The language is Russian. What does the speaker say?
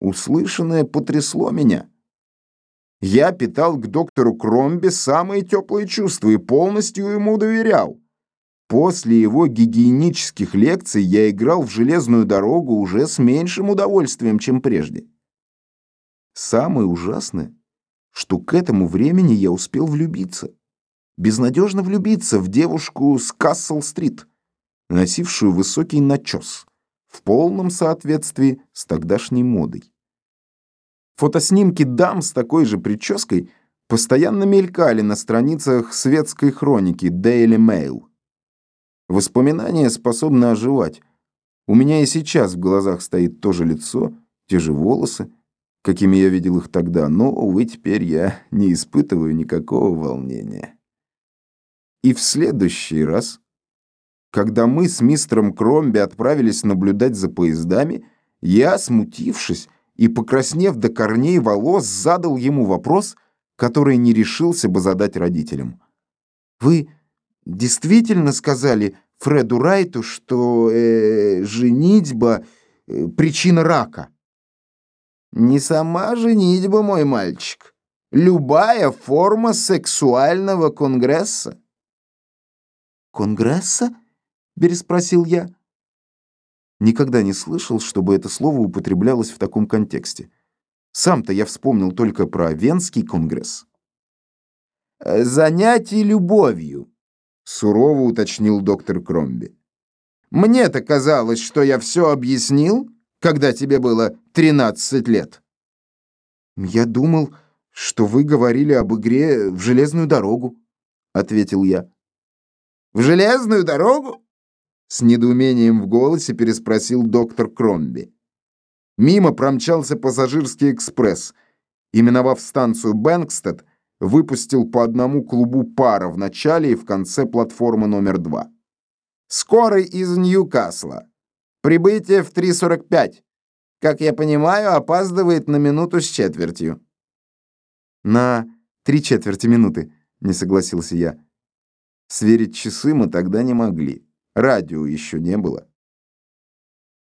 Услышанное потрясло меня. Я питал к доктору Кромби самые теплые чувства и полностью ему доверял. После его гигиенических лекций я играл в железную дорогу уже с меньшим удовольствием, чем прежде. Самое ужасное, что к этому времени я успел влюбиться. Безнадежно влюбиться в девушку с Кассел-стрит, носившую высокий начес, в полном соответствии с тогдашней модой. Фотоснимки дам с такой же прической постоянно мелькали на страницах светской хроники Daily Mail. Воспоминания способны оживать. У меня и сейчас в глазах стоит то же лицо, те же волосы, какими я видел их тогда, но, увы, теперь я не испытываю никакого волнения. И в следующий раз, когда мы с мистером Кромби отправились наблюдать за поездами, я, смутившись и покраснев до корней волос, задал ему вопрос, который не решился бы задать родителям. «Вы действительно сказали Фреду Райту, что э, женитьба э, причина рака? Не сама женитьба, мой мальчик. Любая форма сексуального конгресса. Конгресса? Переспросил я. Никогда не слышал, чтобы это слово употреблялось в таком контексте. Сам-то я вспомнил только про Венский конгресс. Занятий любовью, сурово уточнил доктор Кромби. Мне-то казалось, что я все объяснил, когда тебе было 13 лет. Я думал, что вы говорили об игре в железную дорогу, ответил я. В железную дорогу? С недоумением в голосе переспросил доктор Кромби. Мимо промчался пассажирский экспресс. Именовав станцию Бэнкстед, выпустил по одному клубу пара в начале и в конце платформы номер два. «Скорый из Ньюкасла. Прибытие в 3.45. Как я понимаю, опаздывает на минуту с четвертью». «На три четверти минуты», — не согласился я. Сверить часы мы тогда не могли. Радио еще не было.